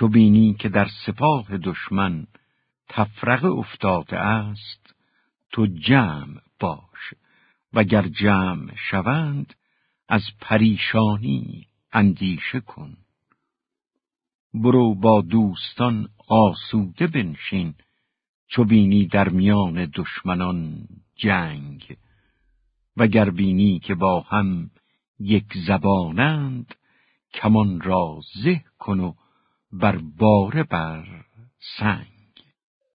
چو بینی که در سپاه دشمن تفرقه افتاده است تو جمع باش. وگر جمع شوند از پریشانی اندیشه کن. برو با دوستان آسوده بنشین چو بینی در میان دشمنان جنگ. وگر بینی که با هم یک زبانند کمان را زه کن و بر باره بر سنگ.